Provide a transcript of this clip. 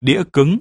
đĩa cứng.